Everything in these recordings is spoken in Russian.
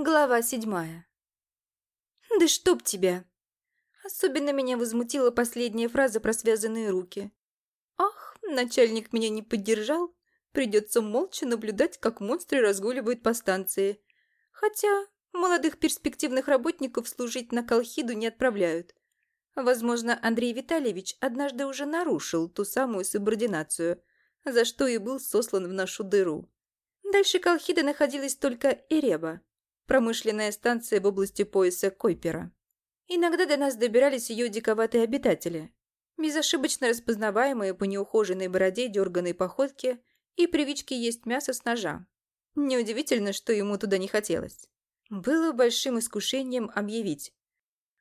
Глава седьмая. «Да чтоб тебя!» Особенно меня возмутила последняя фраза про связанные руки. «Ах, начальник меня не поддержал. Придется молча наблюдать, как монстры разгуливают по станции. Хотя молодых перспективных работников служить на Колхиду не отправляют. Возможно, Андрей Витальевич однажды уже нарушил ту самую субординацию, за что и был сослан в нашу дыру. Дальше Колхида находилась только Эреба, промышленная станция в области пояса Койпера. Иногда до нас добирались ее диковатые обитатели, безошибочно распознаваемые по неухоженной бороде, дерганной походке и привычке есть мясо с ножа. Неудивительно, что ему туда не хотелось. Было большим искушением объявить.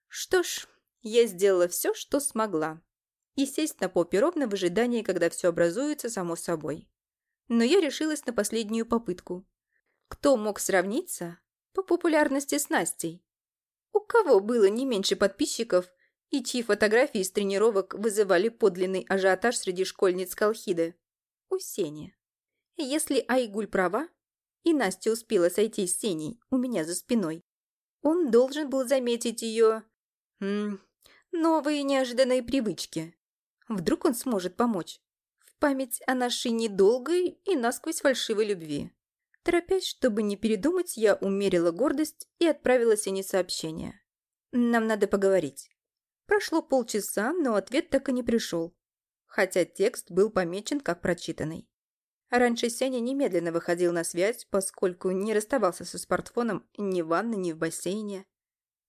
Что ж, я сделала все, что смогла. И сесть на попе ровно в ожидании, когда все образуется само собой. Но я решилась на последнюю попытку. Кто мог сравниться по популярности с Настей. У кого было не меньше подписчиков и чьи фотографии с тренировок вызывали подлинный ажиотаж среди школьниц Колхиды? У Сени. Если Айгуль права, и Настя успела сойти с Сеней у меня за спиной, он должен был заметить ее... М новые неожиданные привычки. Вдруг он сможет помочь. В память о нашей недолгой и насквозь фальшивой любви. Торопясь, чтобы не передумать, я умерила гордость и отправила Сене сообщение. «Нам надо поговорить». Прошло полчаса, но ответ так и не пришел, хотя текст был помечен как прочитанный. Раньше Сеня немедленно выходил на связь, поскольку не расставался со смартфоном ни в ванной, ни в бассейне.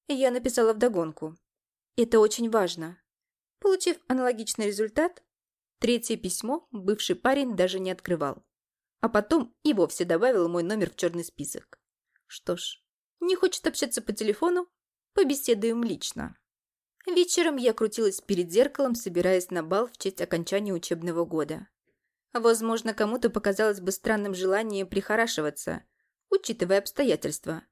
Я написала вдогонку. «Это очень важно». Получив аналогичный результат, третье письмо бывший парень даже не открывал а потом и вовсе добавила мой номер в черный список. Что ж, не хочет общаться по телефону? Побеседуем лично. Вечером я крутилась перед зеркалом, собираясь на бал в честь окончания учебного года. Возможно, кому-то показалось бы странным желание прихорашиваться, учитывая обстоятельства.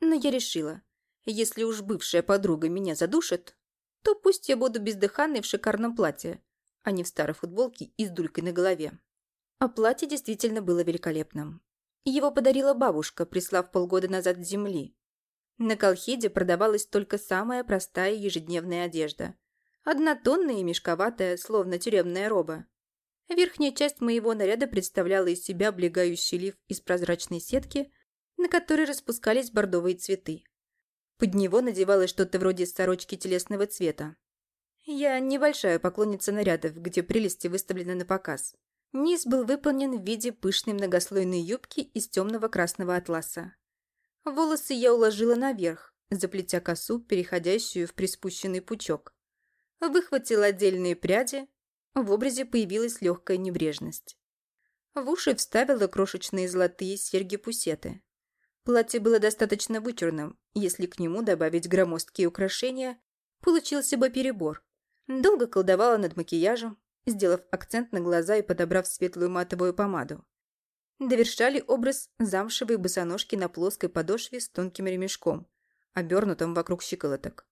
Но я решила, если уж бывшая подруга меня задушит, то пусть я буду бездыханной в шикарном платье, а не в старой футболке и с дулькой на голове. А платье действительно было великолепным. Его подарила бабушка, прислав полгода назад с земли. На Колхиде продавалась только самая простая ежедневная одежда. Однотонная и мешковатая, словно тюремная роба. Верхняя часть моего наряда представляла из себя облегающий лиф из прозрачной сетки, на которой распускались бордовые цветы. Под него надевалось что-то вроде сорочки телесного цвета. Я небольшая поклонница нарядов, где прелести выставлены на показ. Низ был выполнен в виде пышной многослойной юбки из темного красного атласа. Волосы я уложила наверх, заплетя косу, переходящую в приспущенный пучок. Выхватила отдельные пряди, в образе появилась легкая небрежность. В уши вставила крошечные золотые серьги-пусеты. Платье было достаточно вычурным, если к нему добавить громоздкие украшения, получился бы перебор. Долго колдовала над макияжем, сделав акцент на глаза и подобрав светлую матовую помаду. Довершали образ замшевые босоножки на плоской подошве с тонким ремешком, обернутым вокруг щиколоток.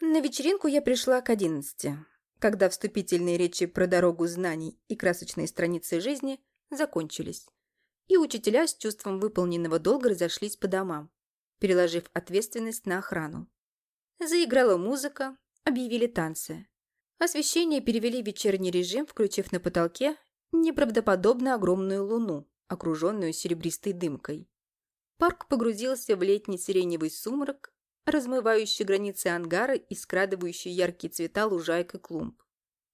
На вечеринку я пришла к одиннадцати, когда вступительные речи про дорогу знаний и красочные страницы жизни закончились, и учителя с чувством выполненного долга разошлись по домам, переложив ответственность на охрану. Заиграла музыка, объявили танцы. Освещение перевели в вечерний режим, включив на потолке неправдоподобно огромную луну, окруженную серебристой дымкой. Парк погрузился в летний сиреневый сумрак, размывающий границы ангара и скрадывающий яркие цвета лужайк и клумб.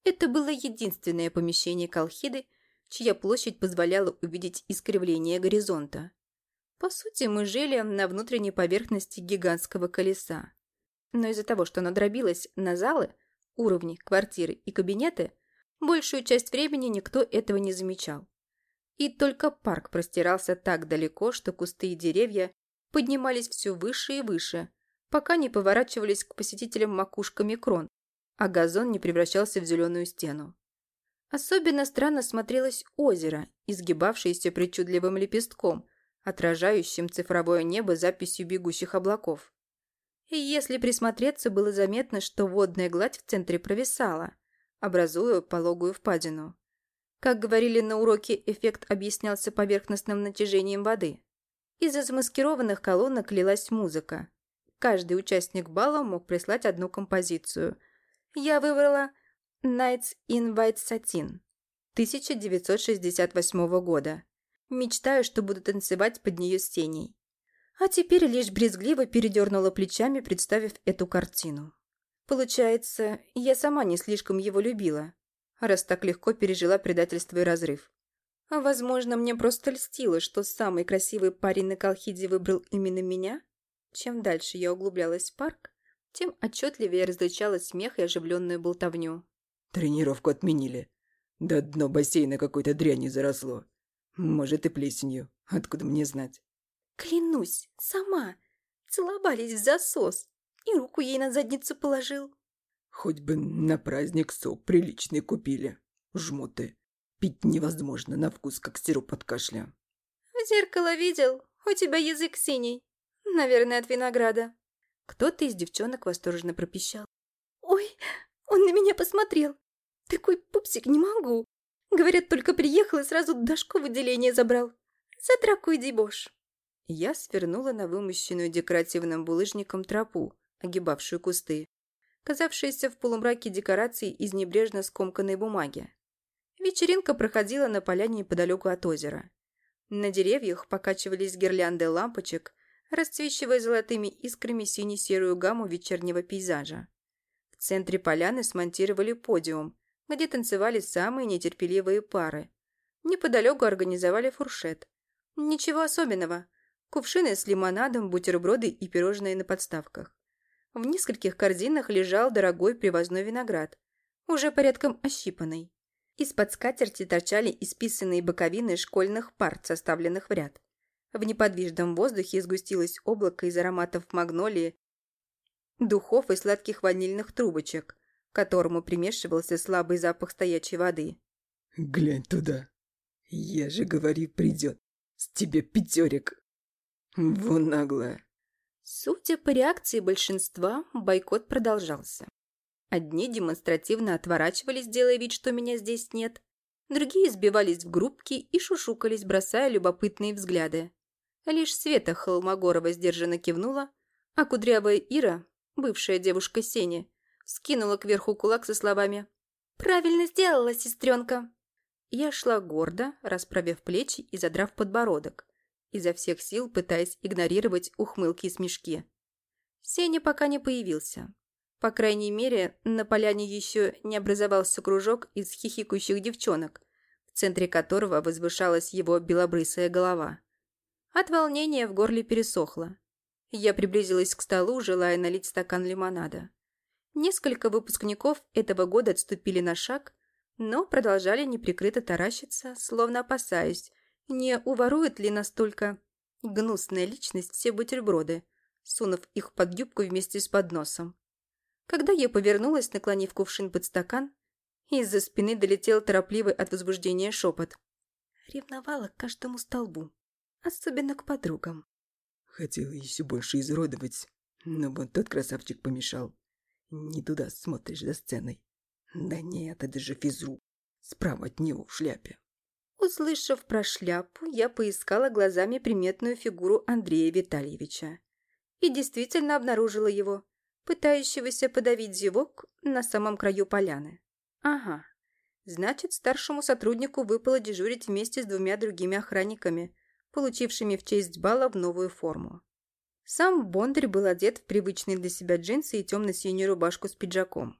Это было единственное помещение Колхиды, чья площадь позволяла увидеть искривление горизонта. По сути, мы жили на внутренней поверхности гигантского колеса. Но из-за того, что оно дробилось на залы – уровни, квартиры и кабинеты, большую часть времени никто этого не замечал. И только парк простирался так далеко, что кусты и деревья поднимались все выше и выше, пока не поворачивались к посетителям макушками крон, а газон не превращался в зеленую стену. Особенно странно смотрелось озеро, изгибавшееся причудливым лепестком, отражающим цифровое небо записью бегущих облаков. И если присмотреться, было заметно, что водная гладь в центре провисала, образуя пологую впадину. Как говорили на уроке, эффект объяснялся поверхностным натяжением воды. Из-за замаскированных колонок лилась музыка. Каждый участник бала мог прислать одну композицию. Я выбрала «Nights in White Satin» 1968 года. Мечтаю, что буду танцевать под нее с теней. А теперь лишь брезгливо передернула плечами, представив эту картину. Получается, я сама не слишком его любила, раз так легко пережила предательство и разрыв. А возможно, мне просто льстило, что самый красивый парень на Колхиде выбрал именно меня? Чем дальше я углублялась в парк, тем отчетливее различала смех и оживленную болтовню. Тренировку отменили. Да дно бассейна какой-то дрянью заросло. Может, и плесенью. Откуда мне знать? Клянусь, сама. Целовались в засос. И руку ей на задницу положил. Хоть бы на праздник сок приличный купили. Жмуты. Пить невозможно, на вкус как сироп от кашля. В зеркало видел? У тебя язык синий. Наверное, от винограда. Кто-то из девчонок восторженно пропищал. Ой, он на меня посмотрел. Такой пупсик не могу. Говорят, только приехал и сразу Дашку в отделение забрал. За драку и дебош. Я свернула на вымощенную декоративным булыжником тропу, огибавшую кусты, казавшиеся в полумраке декораций из небрежно скомканной бумаги. Вечеринка проходила на поляне неподалеку от озера. На деревьях покачивались гирлянды лампочек, расцвечивая золотыми искрами сине-серую гамму вечернего пейзажа. В центре поляны смонтировали подиум, где танцевали самые нетерпеливые пары. Неподалеку организовали фуршет. Ничего особенного. Кувшины с лимонадом, бутерброды и пирожные на подставках. В нескольких корзинах лежал дорогой привозной виноград, уже порядком ощипанный. Из-под скатерти торчали исписанные боковины школьных парт, составленных в ряд. В неподвижном воздухе сгустилось облако из ароматов магнолии, духов и сладких ванильных трубочек которому примешивался слабый запах стоячей воды. «Глянь туда. Я же говори, придет. С тебя пятерик. Вон наглая». Судя по реакции большинства, бойкот продолжался. Одни демонстративно отворачивались, делая вид, что меня здесь нет. Другие сбивались в группки и шушукались, бросая любопытные взгляды. Лишь Света Холмогорова сдержанно кивнула, а кудрявая Ира, бывшая девушка Сени, скинула кверху кулак со словами «Правильно сделала, сестренка!» Я шла гордо, расправив плечи и задрав подбородок, изо всех сил пытаясь игнорировать ухмылки и смешки. Сеня пока не появился. По крайней мере, на поляне еще не образовался кружок из хихикающих девчонок, в центре которого возвышалась его белобрысая голова. От волнения в горле пересохло. Я приблизилась к столу, желая налить стакан лимонада. Несколько выпускников этого года отступили на шаг, но продолжали неприкрыто таращиться, словно опасаясь, не уворует ли настолько гнусная личность все бутерброды, сунув их под юбку вместе с подносом. Когда я повернулась, наклонив кувшин под стакан, из-за спины долетел торопливый от возбуждения шепот. Ревновала к каждому столбу, особенно к подругам. Хотела еще больше изуродовать, но вот тот красавчик помешал. Не туда смотришь за сценой. Да нет, это же физрук. Справа от него в шляпе. Услышав про шляпу, я поискала глазами приметную фигуру Андрея Витальевича. И действительно обнаружила его, пытающегося подавить зевок на самом краю поляны. Ага, значит, старшему сотруднику выпало дежурить вместе с двумя другими охранниками, получившими в честь бала в новую форму. Сам Бондарь был одет в привычные для себя джинсы и темно-синюю рубашку с пиджаком.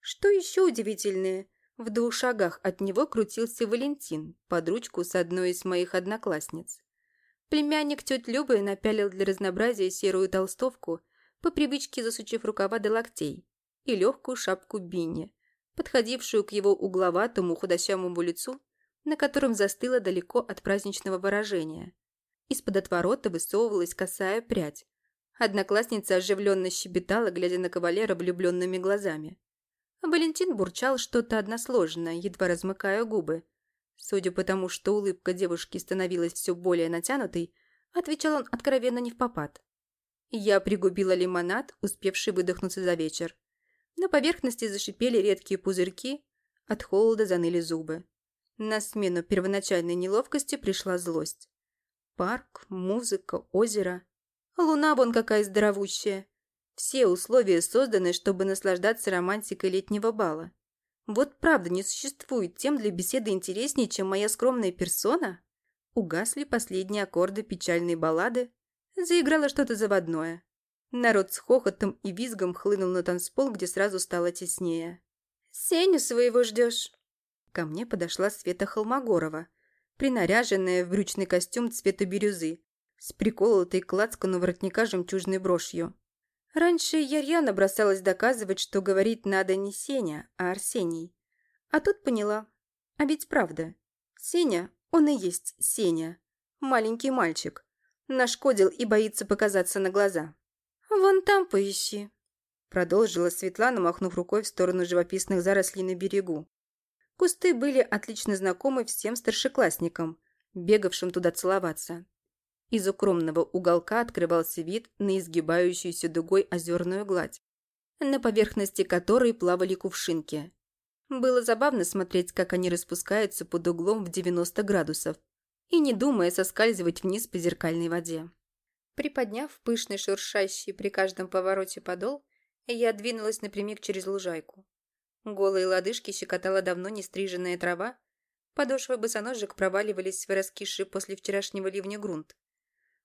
Что еще удивительное, в двух шагах от него крутился Валентин под ручку с одной из моих одноклассниц. Племянник теть Любы напялил для разнообразия серую толстовку, по привычке засучив рукава до локтей, и легкую шапку Бинни, подходившую к его угловатому худощавому лицу, на котором застыло далеко от праздничного выражения – из-под отворота высовывалась косая прядь. Одноклассница оживленно щебетала, глядя на кавалера влюбленными глазами. Валентин бурчал что-то односложное, едва размыкая губы. Судя по тому, что улыбка девушки становилась все более натянутой, отвечал он откровенно не в попад. Я пригубила лимонад, успевший выдохнуться за вечер. На поверхности зашипели редкие пузырьки, от холода заныли зубы. На смену первоначальной неловкости пришла злость. Парк, музыка, озеро. Луна вон какая здоровущая. Все условия созданы, чтобы наслаждаться романтикой летнего бала. Вот правда не существует тем для беседы интереснее, чем моя скромная персона? Угасли последние аккорды печальной баллады. Заиграло что-то заводное. Народ с хохотом и визгом хлынул на танцпол, где сразу стало теснее. «Сеню своего ждешь?» Ко мне подошла Света Холмогорова, принаряженная в брючный костюм цвета бирюзы, с приколотой к лацкану воротника жемчужной брошью. Раньше я рьяно бросалась доказывать, что говорить надо не Сеня, а Арсений. А тут поняла. А ведь правда. Сеня, он и есть Сеня. Маленький мальчик. Нашкодил и боится показаться на глаза. «Вон там поищи», — продолжила Светлана, махнув рукой в сторону живописных зарослей на берегу. Кусты были отлично знакомы всем старшеклассникам, бегавшим туда целоваться. Из укромного уголка открывался вид на изгибающуюся дугой озерную гладь, на поверхности которой плавали кувшинки. Было забавно смотреть, как они распускаются под углом в 90 градусов и не думая соскальзывать вниз по зеркальной воде. Приподняв пышный шуршащий при каждом повороте подол, я двинулась напрямик через лужайку. Голые лодыжки щекотала давно не стриженная трава, подошвы босоножек проваливались в раскисший после вчерашнего ливня грунт.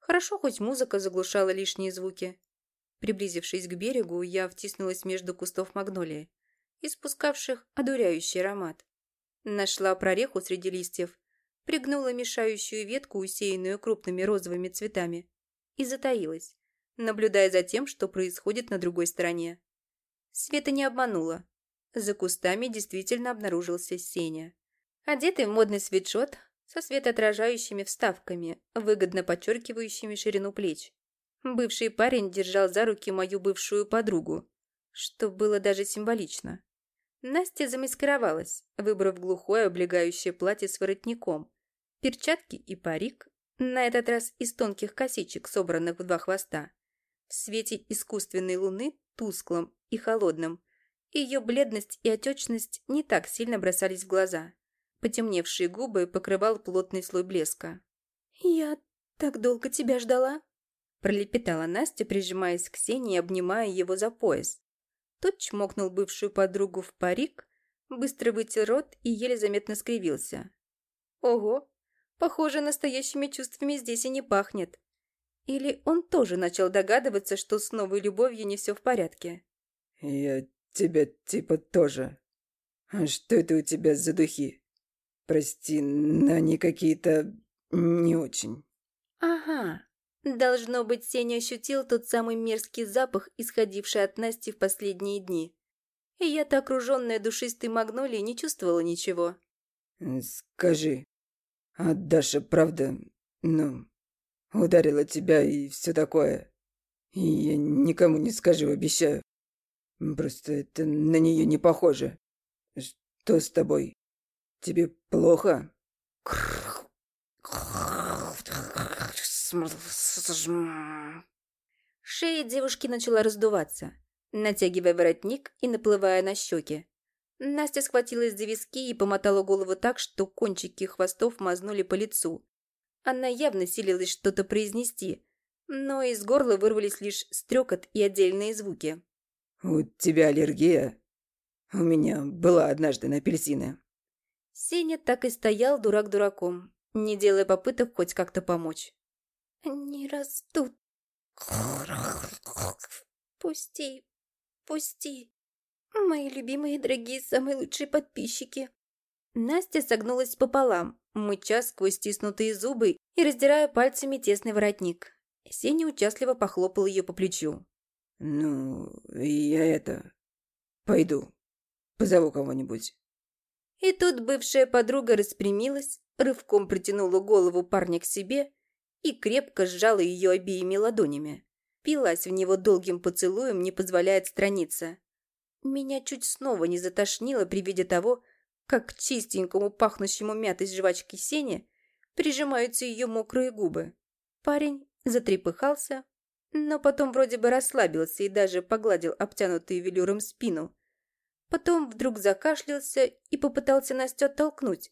Хорошо, хоть музыка заглушала лишние звуки. Приблизившись к берегу, я втиснулась между кустов магнолии, испускавших одуряющий аромат. Нашла прореху среди листьев, пригнула мешающую ветку, усеянную крупными розовыми цветами, и затаилась, наблюдая за тем, что происходит на другой стороне. Света не обманула. За кустами действительно обнаружился Сеня. Одетый в модный свитшот со светоотражающими вставками, выгодно подчеркивающими ширину плеч. Бывший парень держал за руки мою бывшую подругу, что было даже символично. Настя замаскировалась, выбрав глухое облегающее платье с воротником, перчатки и парик, на этот раз из тонких косичек, собранных в два хвоста. В свете искусственной луны, тусклом и холодном, ее бледность и отечность не так сильно бросались в глаза. Потемневшие губы покрывал плотный слой блеска. «Я так долго тебя ждала?» Пролепетала Настя, прижимаясь к Сене и обнимая его за пояс. Тот чмокнул бывшую подругу в парик, быстро вытер рот и еле заметно скривился. «Ого! Похоже, настоящими чувствами здесь и не пахнет. Или он тоже начал догадываться, что с новой любовью не все в порядке?» «Я тебя типа тоже. А что это у тебя за духи? Прости, но они какие-то не очень». «Ага. Должно быть, Сеня ощутил тот самый мерзкий запах, исходивший от Насти в последние дни. И я-то, окруженная душистой магнолией, не чувствовала ничего». «Скажи, а Даша правда, ну, ударила тебя и все такое? И я никому не скажу, обещаю». Просто это на нее не похоже. Что с тобой? Тебе плохо? Шея девушки начала раздуваться, натягивая воротник и наплывая на щеки. Настя схватилась за виски и помотала голову так, что кончики хвостов мазнули по лицу. Она явно силилась что-то произнести, но из горла вырвались лишь стрекот и отдельные звуки. «У тебя аллергия? У меня была однажды на апельсины». Сеня так и стоял дурак дураком, не делая попыток хоть как-то помочь. «Не растут. Пусти, пусти. Мои любимые, дорогие, самые лучшие подписчики». Настя согнулась пополам, мыча сквозь стиснутые зубы и раздирая пальцами тесный воротник. Сеня участливо похлопал ее по плечу. «Ну, я это... Пойду. Позову кого-нибудь». И тут бывшая подруга распрямилась, рывком притянула голову парня к себе и крепко сжала ее обеими ладонями. Пилась в него долгим поцелуем, не позволяя отстраниться. Меня чуть снова не затошнило при виде того, как к чистенькому пахнущему мятой жвачки Сене прижимаются ее мокрые губы. Парень затрепыхался, но потом вроде бы расслабился и даже погладил обтянутую велюром спину. Потом вдруг закашлялся и попытался Настю оттолкнуть,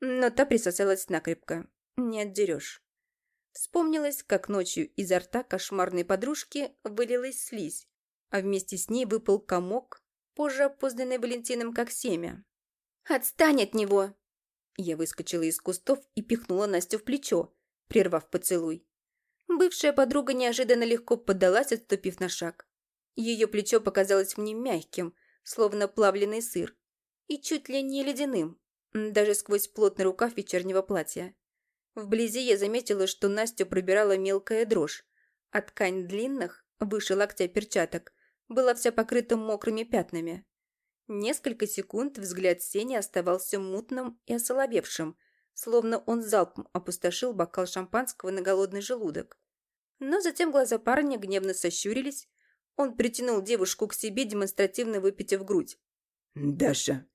но та присосалась накрепко. Не отдерешь. Вспомнилось, как ночью изо рта кошмарной подружки вылилась слизь, а вместе с ней выпал комок, позже опознанный Валентином как семя. «Отстань от него!» Я выскочила из кустов и пихнула Настю в плечо, прервав поцелуй. Бывшая подруга неожиданно легко поддалась, отступив на шаг. Ее плечо показалось мне мягким, словно плавленый сыр, и чуть ли не ледяным, даже сквозь плотный рукав вечернего платья. Вблизи я заметила, что Настю пробирала мелкая дрожь, а ткань длинных, выше локтя перчаток, была вся покрыта мокрыми пятнами. Несколько секунд взгляд Сени оставался мутным и осоловевшим, словно он залпом опустошил бокал шампанского на голодный желудок. Но затем глаза парня гневно сощурились, он притянул девушку к себе, демонстративно выпитив грудь. «Даша,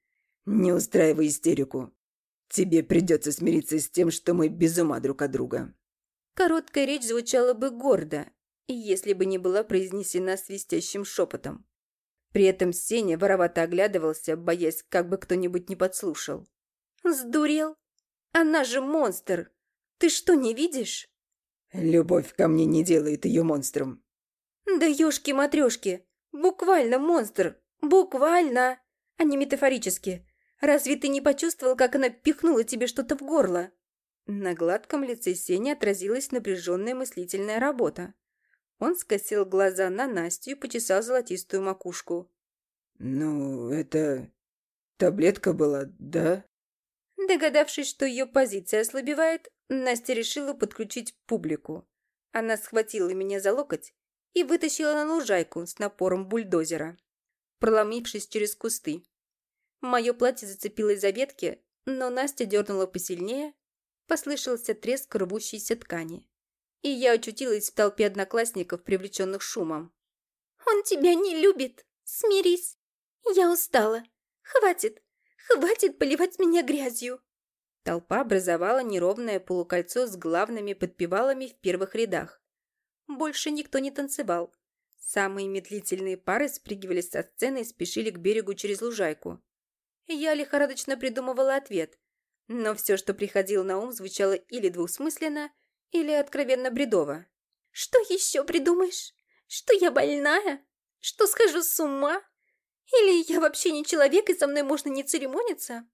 не устраивай истерику. Тебе придется смириться с тем, что мы без ума друг от друга». Короткая речь звучала бы гордо, если бы не была произнесена свистящим шепотом. При этом Сеня воровато оглядывался, боясь, как бы кто-нибудь не подслушал. «Сдурел? Она же монстр! Ты что, не видишь?» «Любовь ко мне не делает ее монстром». «Да ёшки-матрёшки! Буквально монстр! Буквально! А не метафорически! Разве ты не почувствовал, как она пихнула тебе что-то в горло?» На гладком лице Сени отразилась напряженная мыслительная работа. Он скосил глаза на Настю и почесал золотистую макушку. «Ну, это... таблетка была, да?» Догадавшись, что ее позиция ослабевает, Настя решила подключить публику. Она схватила меня за локоть и вытащила на лужайку с напором бульдозера, проломившись через кусты. Мое платье зацепилось за ветки, но Настя дернула посильнее, послышался треск рвущейся ткани и я очутилась в толпе одноклассников, привлеченных шумом. «Он тебя не любит! Смирись! Я устала! Хватит! Хватит поливать меня грязью!» Толпа образовала неровное полукольцо с главными подпевалами в первых рядах. Больше никто не танцевал. Самые медлительные пары спрыгивали со сцены и спешили к берегу через лужайку. Я лихорадочно придумывала ответ, но все, что приходило на ум, звучало или двусмысленно, или откровенно бредово? Что еще придумаешь? Что я больная? Что схожу с ума? Или я вообще не человек, и со мной можно не церемониться?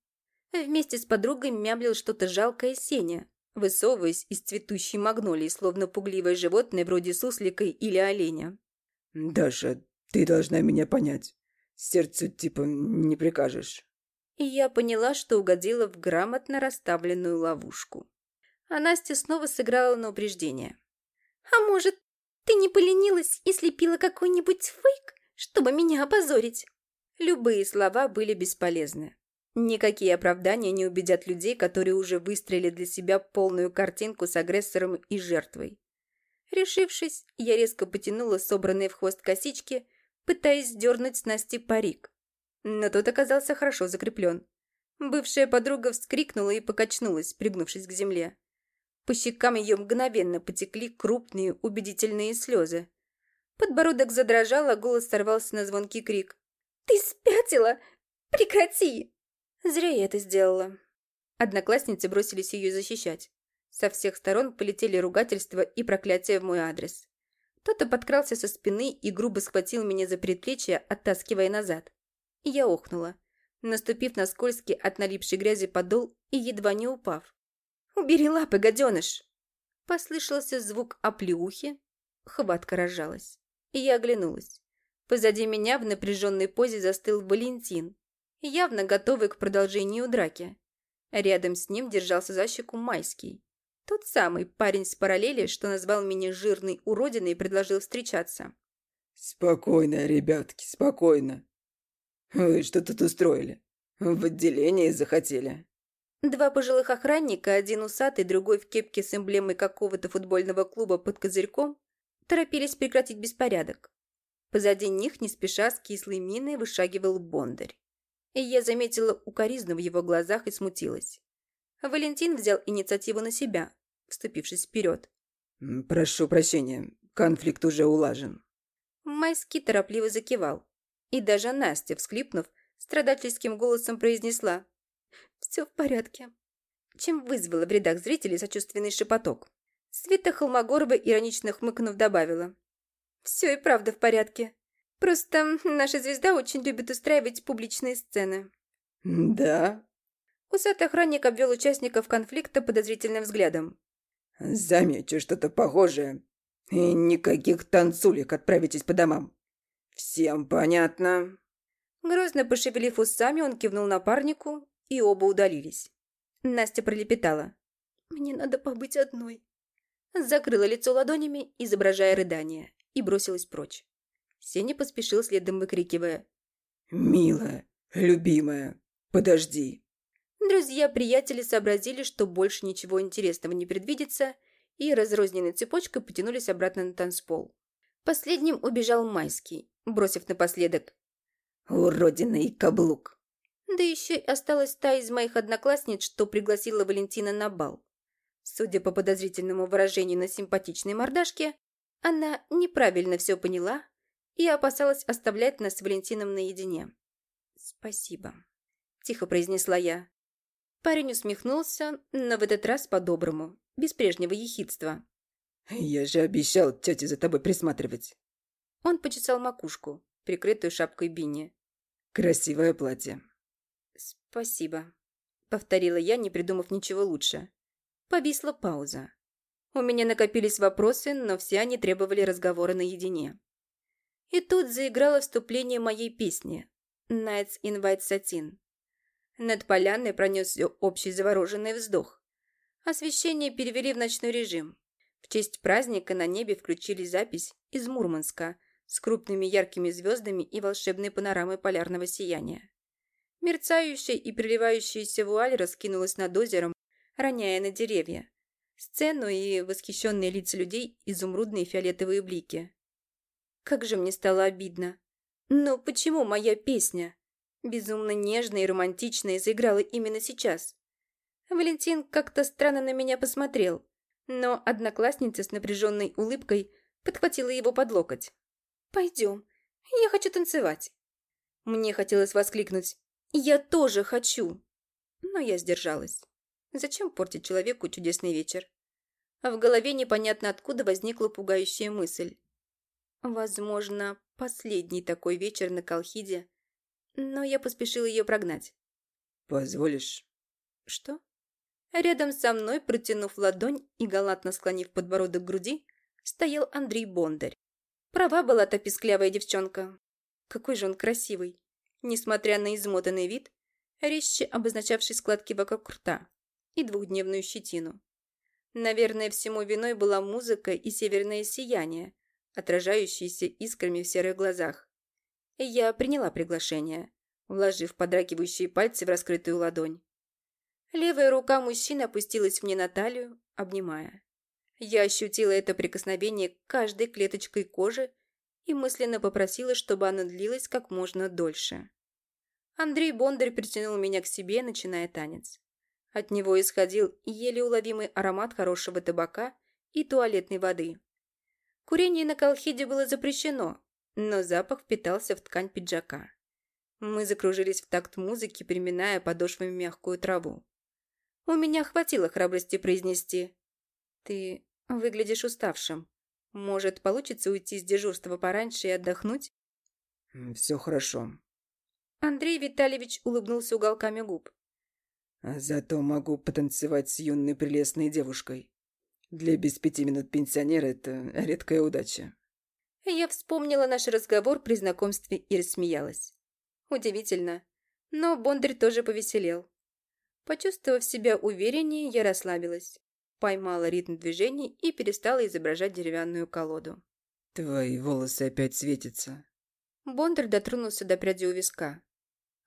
Вместе с подругой мямлил что-то жалкое Сеня, высовываясь из цветущей магнолии, словно пугливое животное вроде суслика или оленя. «Даша, ты должна меня понять. Сердцу типа не прикажешь». И я поняла, что угодила в грамотно расставленную ловушку а Настя снова сыграла на упреждение. «А может, ты не поленилась и слепила какой-нибудь фейк, чтобы меня опозорить?» Любые слова были бесполезны. Никакие оправдания не убедят людей, которые уже выстроили для себя полную картинку с агрессором и жертвой. Решившись, я резко потянула собранные в хвост косички, пытаясь сдернуть с Насти парик. Но тот оказался хорошо закреплен. Бывшая подруга вскрикнула и покачнулась, пригнувшись к земле. По щекам ее мгновенно потекли крупные убедительные слезы. Подбородок задрожал, а голос сорвался на звонкий крик. «Ты спятила! Прекрати!» Зря я это сделала. Одноклассницы бросились ее защищать. Со всех сторон полетели ругательства и проклятия в мой адрес. Кто-то подкрался со спины и грубо схватил меня за предплечье, оттаскивая назад. Я охнула, наступив на скользкий от налипшей грязи подол и едва не упав. «Убери лапы, гаденыш!» Послышался звук оплеухи. Хватка разжалась. И я оглянулась. Позади меня в напряженной позе застыл Валентин, явно готовый к продолжению драки. Рядом с ним держался за щеку Майский. Тот самый парень с параллели, что назвал меня жирной уродиной и предложил встречаться. «Спокойно, ребятки, спокойно. Вы что тут устроили? В отделении захотели?» Два пожилых охранника, один усатый, другой в кепке с эмблемой какого-то футбольного клуба под козырьком, торопились прекратить беспорядок. Позади них, не спеша, с кислой миной вышагивал Бондарь. И я заметила укоризну в его глазах и смутилась. Валентин взял инициативу на себя, вступившись вперед. «Прошу прощения, конфликт уже улажен». Майский торопливо закивал. И даже Настя, всхлипнув, страдательским голосом произнесла все в порядке. Чем вызвало в рядах зрителей сочувственный шепоток. Света Холмогорова, иронично хмыкнув, добавила. «Все и правда в порядке. Просто наша звезда очень любит устраивать публичные сцены». «Да?» Усатый охранник обвел участников конфликта подозрительным взглядом. «Замечу что-то похожее. И никаких танцулек отправитесь по домам. Всем понятно?» Грозно пошевелив усами, он кивнул напарнику, и оба удалились. Настя пролепетала. «Мне надо побыть одной». Закрыла лицо ладонями, изображая рыдание, и бросилась прочь. Сеня поспешил следом, выкрикивая. «Милая, любимая, подожди!» Друзья-приятели сообразили, что больше ничего интересного не предвидится, и разрозненной цепочкой потянулись обратно на танцпол. Последним убежал Майский, бросив напоследок. «Уродина и каблук!» Да еще и осталась та из моих одноклассниц, что пригласила Валентина на бал. Судя по подозрительному выражению на симпатичной мордашке, она неправильно все поняла и опасалась оставлять нас с Валентином наедине. «Спасибо», – тихо произнесла я. Парень усмехнулся, но в этот раз по-доброму, без прежнего ехидства. «Я же обещал тете за тобой присматривать». Он почесал макушку, прикрытую шапкой Бинни. «Красивое платье». «Спасибо», — повторила я, не придумав ничего лучше. Повисла пауза. У меня накопились вопросы, но все они требовали разговора наедине. И тут заиграло вступление моей песни «Nights Invite Satin». Над поляной пронесся общий завороженный вздох. Освещение перевели в ночной режим. В честь праздника на небе включили запись из Мурманска с крупными яркими звездами и волшебной панорамой полярного сияния. Мерцающая и переливающаяся вуаль раскинулась над озером, роняя на деревья. Сцену и восхищенные лица людей изумрудные фиолетовые блики. Как же мне стало обидно. Но почему моя песня? безумно нежная и романтичная, заиграла именно сейчас. Валентин как-то странно на меня посмотрел, но одноклассница с напряженной улыбкой подхватила его под локоть. «Пойдем, я хочу танцевать». Мне хотелось воскликнуть «Я тоже хочу!» Но я сдержалась. Зачем портить человеку чудесный вечер? А в голове непонятно откуда возникла пугающая мысль. Возможно, последний такой вечер на Колхиде – но я поспешила ее прогнать. «Позволишь?» «Что?» Рядом со мной, протянув ладонь и галантно склонив подбородок к груди, стоял Андрей Бондарь. Права была та писклявая девчонка. Какой же он красивый. Несмотря на измотанный вид, резче обозначавший складки вокруг рта и двухдневную щетину. Наверное, всему виной была музыка и северное сияние, отражающиеся искрами в серых глазах. Я приняла приглашение, вложив подрагивающие пальцы в раскрытую ладонь. Левая рука мужчины опустилась мне на талию, обнимая. Я ощутила это прикосновение каждой клеточкой кожи и мысленно попросила, чтобы оно длилось как можно дольше. Андрей Бондарь притянул меня к себе, начиная танец. От него исходил еле уловимый аромат хорошего табака и туалетной воды. Курение на Колхиде было запрещено, но запах впитался в ткань пиджака. Мы закружились в такт музыки, приминая подошвами мягкую траву. У меня хватило храбрости произнести «Ты выглядишь уставшим. Может, получится уйти с дежурства пораньше и отдохнуть?» «Все хорошо». Андрей Витальевич улыбнулся уголками губ. «А «Зато могу потанцевать с юной прелестной девушкой. Для без пяти минут пенсионера это редкая удача». Я вспомнила наш разговор при знакомстве и рассмеялась. Удивительно, но Бондарь тоже повеселел. Почувствовав себя увереннее, я расслабилась, поймала ритм движений и перестала изображать деревянную колоду. «Твои волосы опять светятся». Бондарь дотронулся до пряди у виска,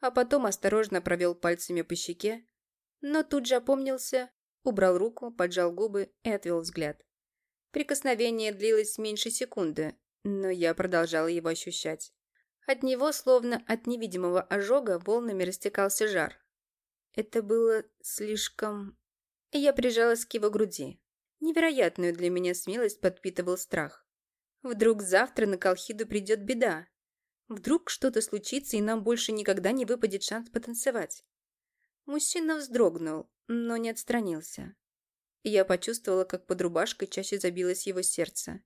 а потом осторожно провел пальцами по щеке, но тут же опомнился, убрал руку, поджал губы и отвел взгляд. Прикосновение длилось меньше секунды, но я продолжала его ощущать. От него, словно от невидимого ожога, волнами растекался жар. Это было слишком... Я прижалась к его груди. Невероятную для меня смелость подпитывал страх. Вдруг завтра на Колхиду придет беда. Вдруг что-то случится, и нам больше никогда не выпадет шанс потанцевать. Мужчина вздрогнул, но не отстранился. Я почувствовала, как под рубашкой чаще забилось его сердце.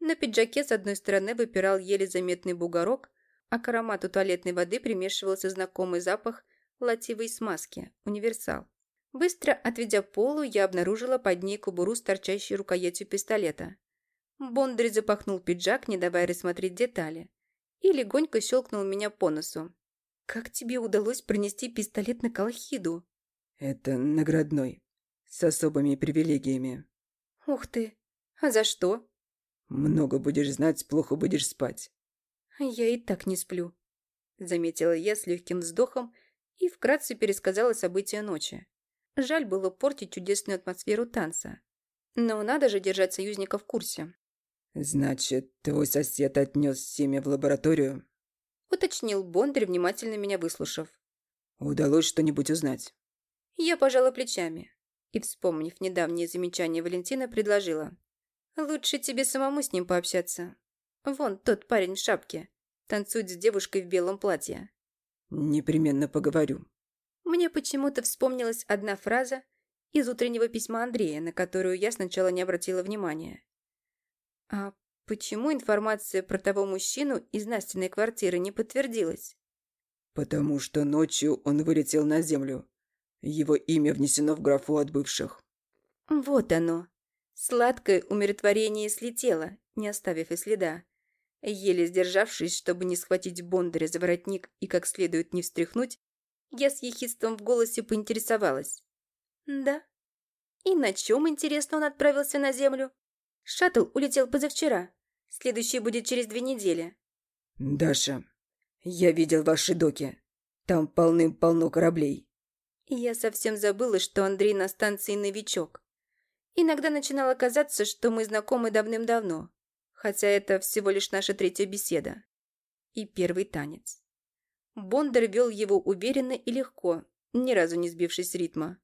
На пиджаке с одной стороны выпирал еле заметный бугорок, а к аромату туалетной воды примешивался знакомый запах лативой смазки, универсал. Быстро отведя полу, я обнаружила под ней кобуру с торчащей рукоятью пистолета. Бондарь запахнул пиджак, не давая рассмотреть детали, и легонько щелкнул меня по носу. «Как тебе удалось пронести пистолет на Колхиду?» «Это наградной, с особыми привилегиями». «Ух ты! А за что?» «Много будешь знать, плохо будешь спать». «Я и так не сплю», — заметила я с легким вздохом и вкратце пересказала события ночи. Жаль было портить чудесную атмосферу танца. Но надо же держать союзника в курсе. «Значит, твой сосед отнес семя в лабораторию?» Уточнил Бондарь, внимательно меня выслушав. «Удалось что-нибудь узнать?» Я пожала плечами и, вспомнив недавнее замечание Валентина, предложила. «Лучше тебе самому с ним пообщаться. Вон тот парень в шапке. Танцует с девушкой в белом платье». «Непременно поговорю». Мне почему-то вспомнилась одна фраза из утреннего письма Андрея, на которую я сначала не обратила внимания. «А почему информация про того мужчину из Настиной квартиры не подтвердилась?» «Потому что ночью он вылетел на землю. Его имя внесено в графу от бывших». «Вот оно. Сладкое умиротворение слетело, не оставив и следа. Еле сдержавшись, чтобы не схватить Бондаря за воротник и как следует не встряхнуть, я с ехидством в голосе поинтересовалась. «Да? И на чем, интересно, он отправился на Землю? Шаттл улетел позавчера. Следующий будет через две недели». «Даша, я видел ваши доки. Там полным-полно кораблей». Я совсем забыла, что Андрей на станции новичок. Иногда начинало казаться, что мы знакомы давным-давно, хотя это всего лишь наша третья беседа. И первый танец. Бондар вел его уверенно и легко, ни разу не сбившись с ритма.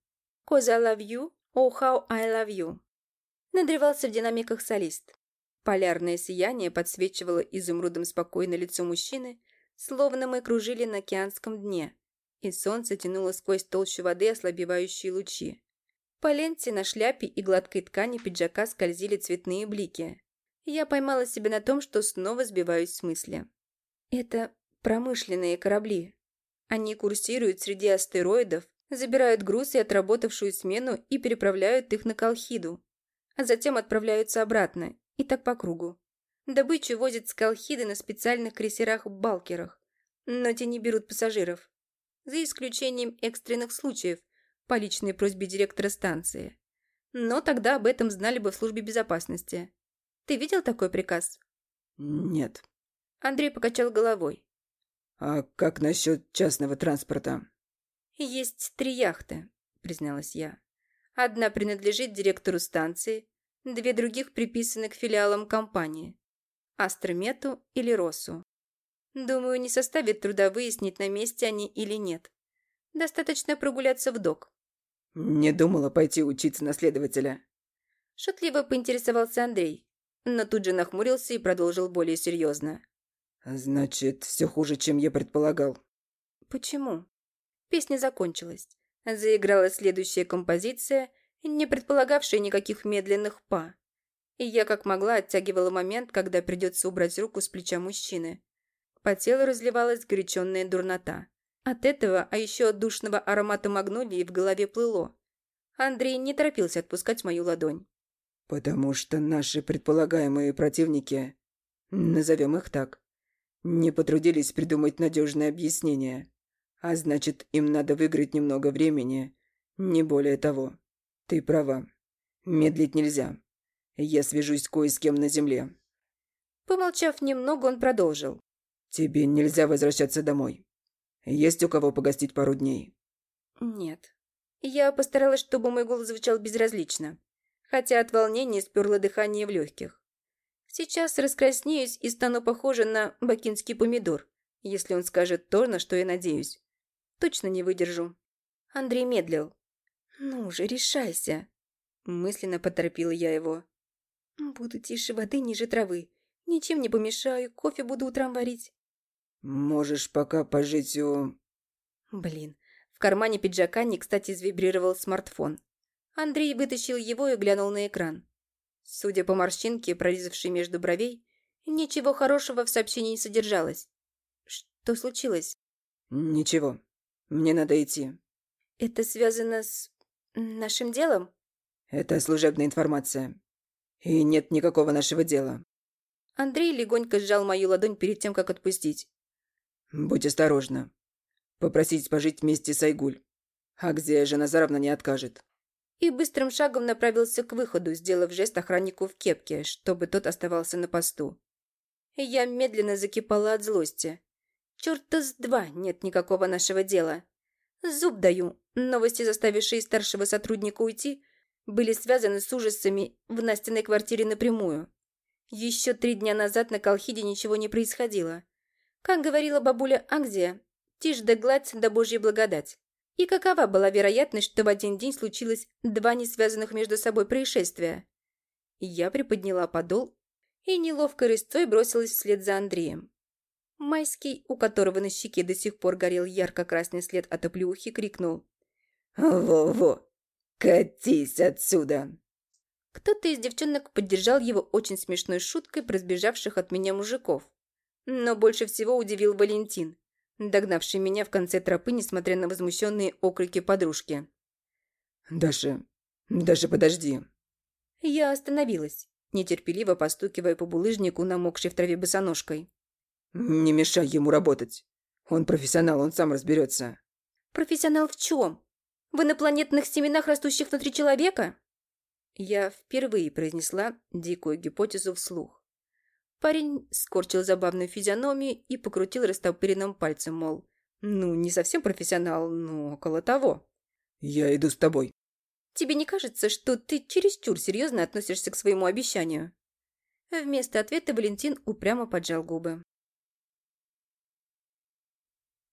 «Cause I love you, oh how I love you». Надрывался в динамиках солист. Полярное сияние подсвечивало изумрудом спокойное лицо мужчины, словно мы кружили на океанском дне, и солнце тянуло сквозь толщу воды ослабевающие лучи. По ленте на шляпе и гладкой ткани пиджака скользили цветные блики. Я поймала себя на том, что снова сбиваюсь с мысли. Это промышленные корабли. Они курсируют среди астероидов, забирают груз и отработавшую смену и переправляют их на Колхиду, а затем отправляются обратно, и так по кругу. Добычу возят с Колхиды на специальных крейсерах-балкерах, но те не берут пассажиров, за исключением экстренных случаев – по личной просьбе директора станции. Но тогда об этом знали бы в службе безопасности. Ты видел такой приказ? Нет. Андрей покачал головой. А как насчет частного транспорта? Есть три яхты, призналась я. Одна принадлежит директору станции, две других приписаны к филиалам компании. Астромету или Росу. Думаю, не составит труда выяснить, на месте они или нет. Достаточно прогуляться в док. «Не думала пойти учиться на следователя». Шутливо поинтересовался Андрей, но тут же нахмурился и продолжил более серьезно. «Значит, все хуже, чем я предполагал». «Почему?» Песня закончилась. Заиграла следующая композиция, не предполагавшая никаких медленных па. И я как могла оттягивала момент, когда придется убрать руку с плеча мужчины. По телу разливалась горяченная дурнота. От этого, а еще от душного аромата магнолии в голове плыло. Андрей не торопился отпускать мою ладонь. «Потому что наши предполагаемые противники, назовем их так, не потрудились придумать надежное объяснение. А значит, им надо выиграть немного времени, не более того. Ты права. Медлить нельзя. Я свяжусь кое с кем на земле». Помолчав немного, он продолжил. «Тебе нельзя возвращаться домой. Есть у кого погостить пару дней?» «Нет. Я постаралась, чтобы мой голос звучал безразлично, хотя от волнения сперло дыхание в легких. Сейчас раскраснеюсь и стану похожа на бакинский помидор, если он скажет то, на что я надеюсь. Точно не выдержу». Андрей медлил. «Ну же, решайся!» Мысленно поторопила я его. «Буду тише воды ниже травы. Ничем не помешаю, кофе буду утром варить. «Можешь пока пожить у...» Блин, в кармане пиджака не кстати завибрировал смартфон. Андрей вытащил его и глянул на экран. Судя по морщинке, прорезавшей между бровей, ничего хорошего в сообщении не содержалось. Что случилось? «Ничего. Мне надо идти». Это связано с нашим делом? «Это служебная информация. И нет никакого нашего дела». Андрей легонько сжал мою ладонь перед тем, как отпустить. «Будь осторожна. Попросить пожить вместе с Айгуль. А где же Назаровна не откажет?» И быстрым шагом направился к выходу, сделав жест охраннику в кепке, чтобы тот оставался на посту. Я медленно закипала от злости. Чёрта с два нет никакого нашего дела. Зуб даю. Новости, заставившие старшего сотрудника уйти, были связаны с ужасами в Настиной квартире напрямую. Еще три дня назад на Колхиде ничего не происходило. Как говорила бабуля Ангзия, тишь да гладь да божья благодать. И какова была вероятность, что в один день случилось два несвязанных между собой происшествия? Я приподняла подол и неловкой рысцой бросилась вслед за Андреем. Майский, у которого на щеке до сих пор горел ярко-красный след от оплеухи, крикнул. «Во-во! Катись отсюда!» Кто-то из девчонок поддержал его очень смешной шуткой про сбежавших от меня мужиков. Но больше всего удивил Валентин, догнавший меня в конце тропы, несмотря на возмущенные окрики подружки. «Даша, Даша, подожди!» Я остановилась, нетерпеливо постукивая по булыжнику, намокшей в траве босоножкой. «Не мешай ему работать. Он профессионал, он сам разберется». «Профессионал в чем? В инопланетных семенах, растущих внутри человека?» Я впервые произнесла дикую гипотезу вслух. Парень скорчил забавную физиономию и покрутил растопыренным пальцем, мол, ну, не совсем профессионал, но около того. «Я иду с тобой». «Тебе не кажется, что ты чересчур серьезно относишься к своему обещанию?» Вместо ответа Валентин упрямо поджал губы.